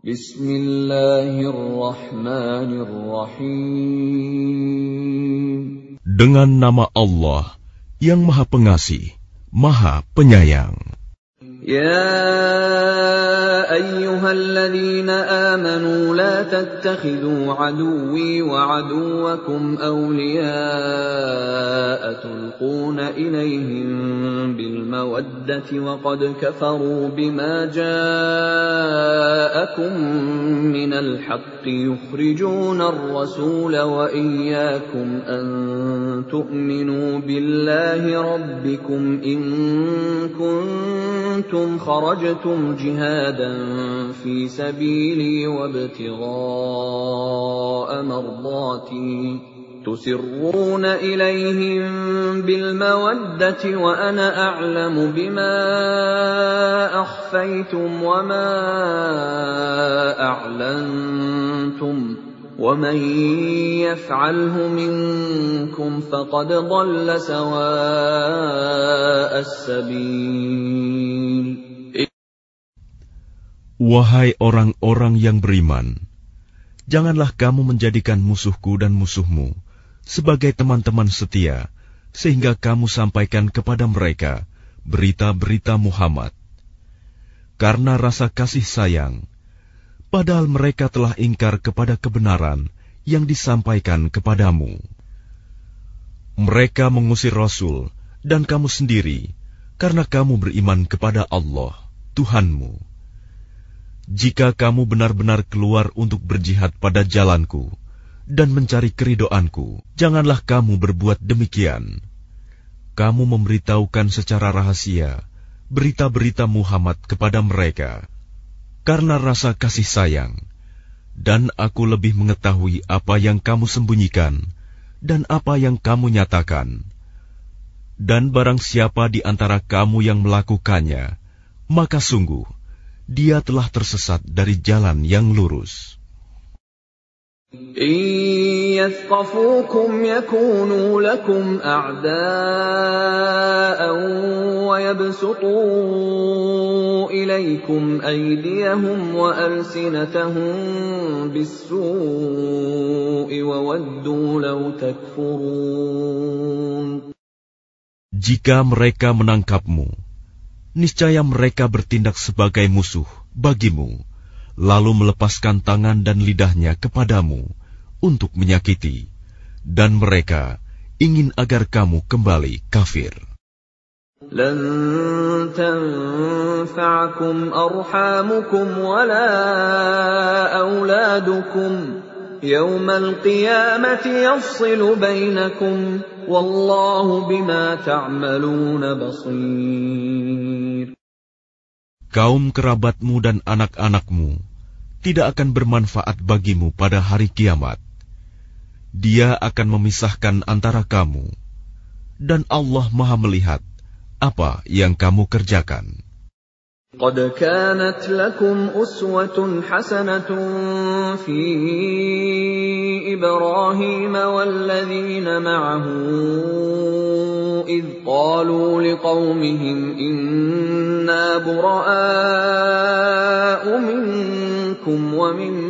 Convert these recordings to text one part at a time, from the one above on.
Bismillahirrahmanirrahim. Dengan nama Allah yang Maha Pengasih, Maha Penyayang. يا أيها الذين آمنوا لا تتخذوا عدوي وعدوكم أولياء تلقون إليهم بالمودة وقد كفروا بما جاءكم من الحق يخرجون الرسول وإياكم أن تؤمنوا بالله ربكم إن كنتم خرجتم جهادا في سبيلي وابتغاء مرضاتي تسرون اليهم بالموده وانا اعلم بما اخفيتم وما اعلنتم ومن يفعله منكم فقد ضل سواء السبيل Wahai orang-orang yang beriman, janganlah kamu menjadikan musuhku dan musuhmu sebagai teman-teman setia, sehingga kamu sampaikan kepada mereka berita-berita Muhammad. Karena rasa kasih sayang, padahal mereka telah ingkar kepada kebenaran yang disampaikan kepadamu. Mereka mengusir Rasul dan kamu sendiri karena kamu beriman kepada Allah, Tuhanmu. Jika kamu benar-benar keluar untuk berjihad pada jalanku dan mencari keridoanku, janganlah kamu berbuat demikian. Kamu memberitahukan secara rahasia berita-berita Muhammad kepada mereka karena rasa kasih sayang, dan aku lebih mengetahui apa yang kamu sembunyikan dan apa yang kamu nyatakan. Dan barang siapa di antara kamu yang melakukannya, maka sungguh dia telah tersesat dari jalan yang lurus. يثقفوكم يكونوا لكم أعداء ويبسطوا إليكم أيديهم وألسنتهم بالسوء وودوا لو تكفرون Jika mereka menangkapmu, niscaya mereka bertindak sebagai musuh bagimu lalu melepaskan tangan dan lidahnya kepadamu untuk menyakiti, dan mereka ingin agar kamu kembali kafir. لن تنفعكم أرحامكم ولا أولادكم يوم القيامة يفصل بينكم والله بما تعملون بصير Kaum kerabatmu dan anak-anakmu tidak akan bermanfaat bagimu pada hari kiamat. Dia akan memisahkan antara kamu, dan Allah Maha Melihat apa yang kamu kerjakan. قد كانت لكم أسوة حسنة في إبراهيم والذين معه إذ قالوا لقومهم إنا براء منكم منكم ومن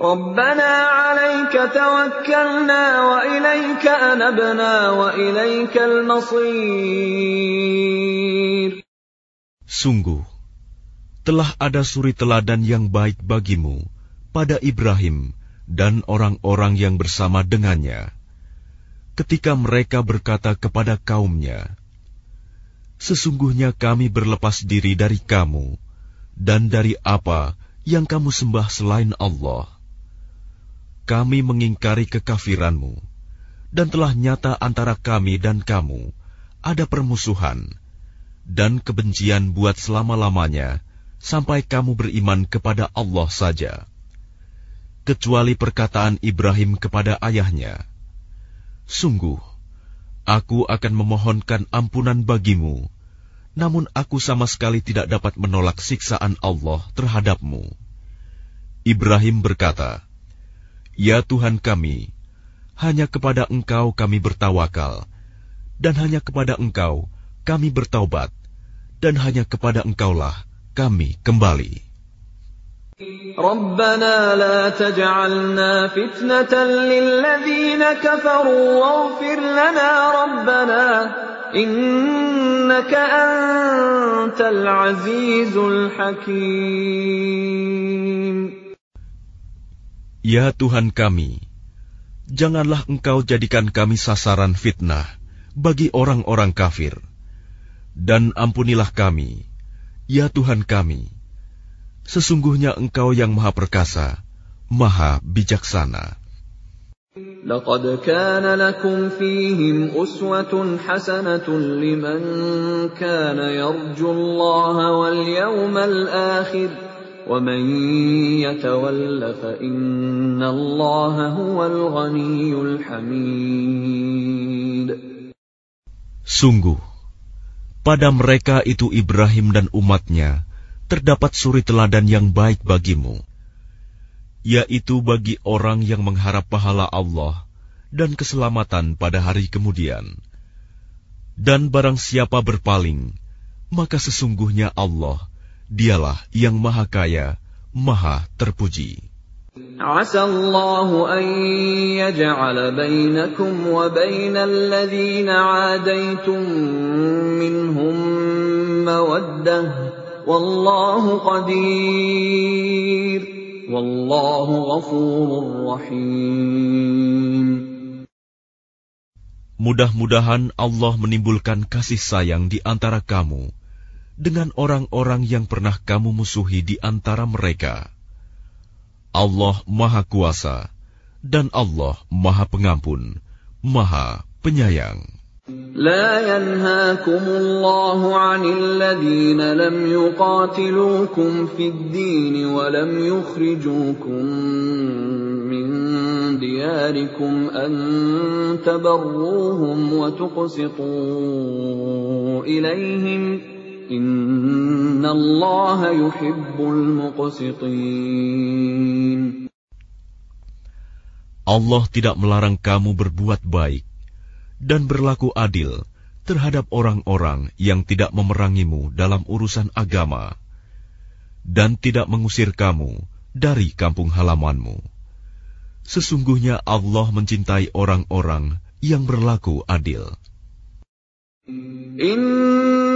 ربنا عليك توكلنا وإليك أنبنا وإليك المصير Sungguh, telah ada suri teladan yang baik bagimu pada Ibrahim dan orang-orang yang bersama dengannya, ketika mereka berkata kepada kaumnya, "Sesungguhnya kami berlepas diri dari kamu Dan dari apa yang kamu sembah selain Allah. Kami mengingkari kekafiranmu, dan telah nyata antara kami dan kamu ada permusuhan." dan kebencian buat selama-lamanya sampai kamu beriman kepada Allah saja, kecuali perkataan Ibrahim kepada ayahnya, "Sungguh, aku akan memohonkan ampunan bagimu, namun aku sama sekali tidak dapat menolak siksaan Allah terhadapmu." Ibrahim berkata, "Ya Tuhan kami, hanya kepada Engkau kami bertawakal, dan hanya kepada Engkau kami bertaubat, dan hanya kepada Engkaulah kami kembali." ربنا لا تجعلنا فتنة للذين كفروا واغفر لنا ربنا Innaka antal azizul hakim. Ya Tuhan kami, janganlah Engkau jadikan kami sasaran fitnah bagi orang-orang kafir. Dan ampunilah kami, ya Tuhan kami. Sesungguhnya Engkau yang Maha Perkasa, Maha Bijaksana. لقد كان لكم فيهم أسوة حسنة لمن كان يرجو الله واليوم الآخر ومن يتول فإن الله هو الغني الحميد Sungguh, pada mereka itu Ibrahim dan umatnya terdapat suri teladan yang baik bagimu, yaitu bagi orang yang mengharap pahala Allah dan keselamatan pada hari kemudian. Dan barang siapa berpaling, maka sesungguhnya Allah, dialah yang maha kaya, maha terpuji. Asallahu an bainakum wa bainal 'adaitum minhum mawaddah wallahu qadir Wallahu ghafurur rahim. Mudah-mudahan Allah menimbulkan kasih sayang di antara kamu dengan orang-orang yang pernah kamu musuhi di antara mereka. Allah Maha Kuasa dan Allah Maha Pengampun, Maha Penyayang. لا ينهاكم الله عن الذين لم يقاتلوكم في الدين ولم يخرجوكم من دياركم أن تبروهم وتقسطوا إليهم إن الله يحب المقسطين. Allah tidak melarang kamu berbuat baik. Dan berlaku adil terhadap orang-orang yang tidak memerangimu dalam urusan agama dan tidak mengusir kamu dari kampung halamanmu. Sesungguhnya Allah mencintai orang-orang yang berlaku adil.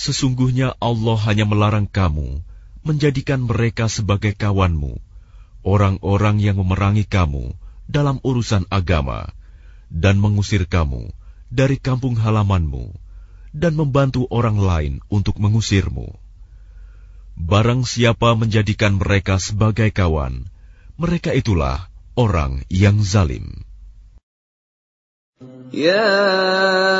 Sesungguhnya Allah hanya melarang kamu menjadikan mereka sebagai kawanmu, orang-orang yang memerangi kamu dalam urusan agama, dan mengusir kamu dari kampung halamanmu, dan membantu orang lain untuk mengusirmu. Barang siapa menjadikan mereka sebagai kawan, mereka itulah orang yang zalim. Ya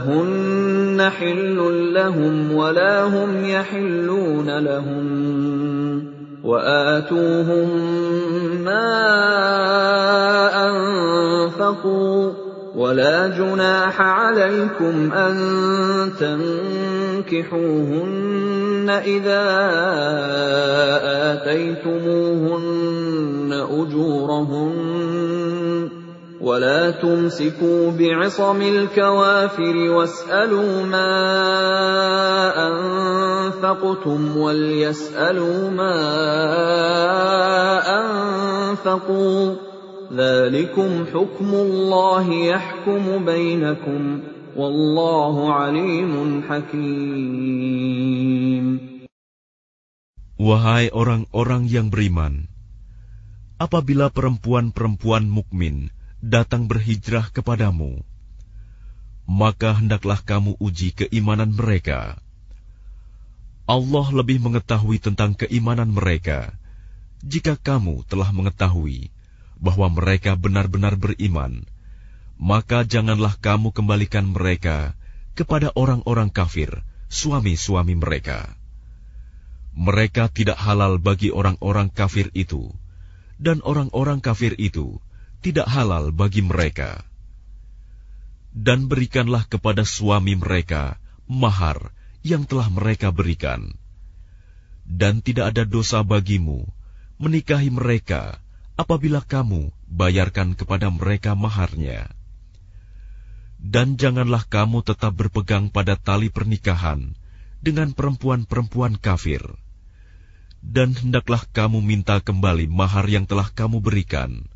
لهن حل لهم ولا هم يحلون لهم وآتوهم ما أنفقوا ولا جناح عليكم أن تنكحوهن إذا آتيتموهن أجورهن ولا تمسكوا بعصم الكوافر واسألوا ما أنفقتم وليسألوا ما أنفقوا ذلكم حكم الله يحكم بينكم Wallahu alimun hakim. Wahai orang-orang yang beriman, apabila perempuan-perempuan mukmin datang berhijrah kepadamu, maka hendaklah kamu uji keimanan mereka. Allah lebih mengetahui tentang keimanan mereka jika kamu telah mengetahui bahwa mereka benar-benar beriman maka janganlah kamu kembalikan mereka kepada orang-orang kafir, suami-suami mereka. Mereka tidak halal bagi orang-orang kafir itu, dan orang-orang kafir itu tidak halal bagi mereka. Dan berikanlah kepada suami mereka mahar yang telah mereka berikan. Dan tidak ada dosa bagimu menikahi mereka apabila kamu bayarkan kepada mereka maharnya dan janganlah kamu tetap berpegang pada tali pernikahan dengan perempuan-perempuan kafir. Dan hendaklah kamu minta kembali mahar yang telah kamu berikan.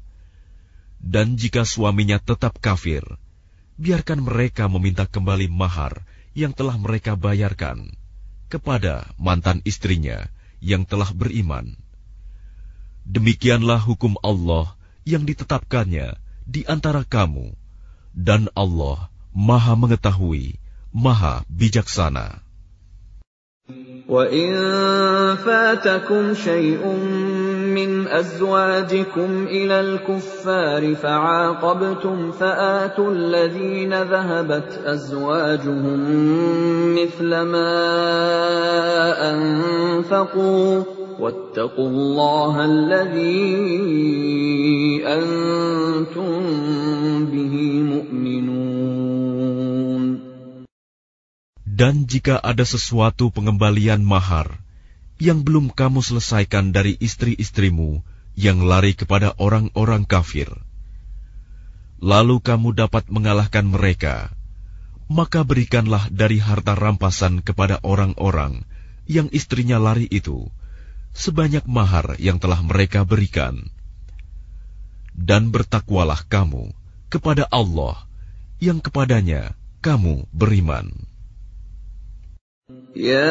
Dan jika suaminya tetap kafir, biarkan mereka meminta kembali mahar yang telah mereka bayarkan kepada mantan istrinya yang telah beriman. Demikianlah hukum Allah yang ditetapkannya di antara kamu dan Allah Maha Mengetahui, Maha Bijaksana. وَإِن فَاتَكُمْ شَيْءٌ مِّنْ أَزْوَاجِكُمْ إِلَى الْكُفَّارِ فَعَاقَبْتُمْ فَآتُوا الَّذِينَ ذَهَبَتْ أَزْوَاجُهُم مِّثْلَ مَا أَنفَقُوا وَاتَّقُوا اللَّهَ الَّذِي أَنتُم بِهِ Dan jika ada sesuatu pengembalian mahar yang belum kamu selesaikan dari istri-istrimu yang lari kepada orang-orang kafir. Lalu kamu dapat mengalahkan mereka, maka berikanlah dari harta rampasan kepada orang-orang yang istrinya lari itu sebanyak mahar yang telah mereka berikan. Dan bertakwalah kamu kepada Allah yang kepadanya kamu beriman. Ya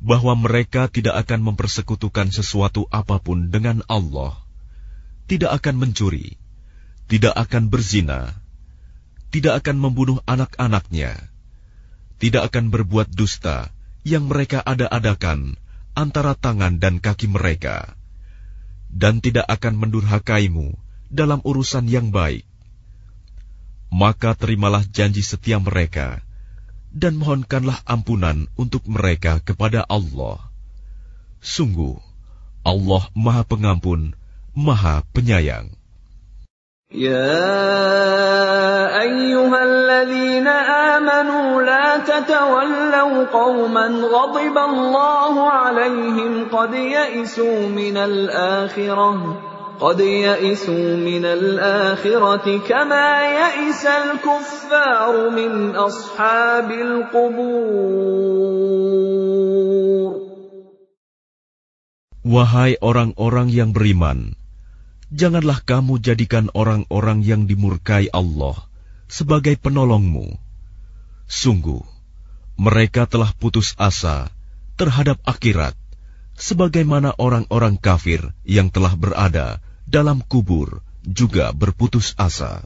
bahwa mereka tidak akan mempersekutukan sesuatu apa pun dengan Allah, tidak akan mencuri, tidak akan berzina, tidak akan membunuh anak-anaknya, tidak akan berbuat dusta yang mereka ada-adakan antara tangan dan kaki mereka, dan tidak akan mendurhakaimu dalam urusan yang baik. Maka terimalah janji setia mereka, dan mohonkanlah ampunan untuk mereka kepada Allah. Sungguh, Allah Maha Pengampun, Maha Penyayang. يا ايها الذين امنوا لا تتولوا قوما غضب الله عليهم قد يئسوا من الاخره قد يئسوا من الاخره كما يئس الكفار من اصحاب القبور Wahai orang-orang yang beriman, janganlah kamu jadikan orang-orang yang dimurkai Allah sebagai penolongmu. Sungguh, mereka telah putus asa terhadap akhirat, sebagaimana orang-orang kafir yang telah berada dalam kubur juga berputus asa.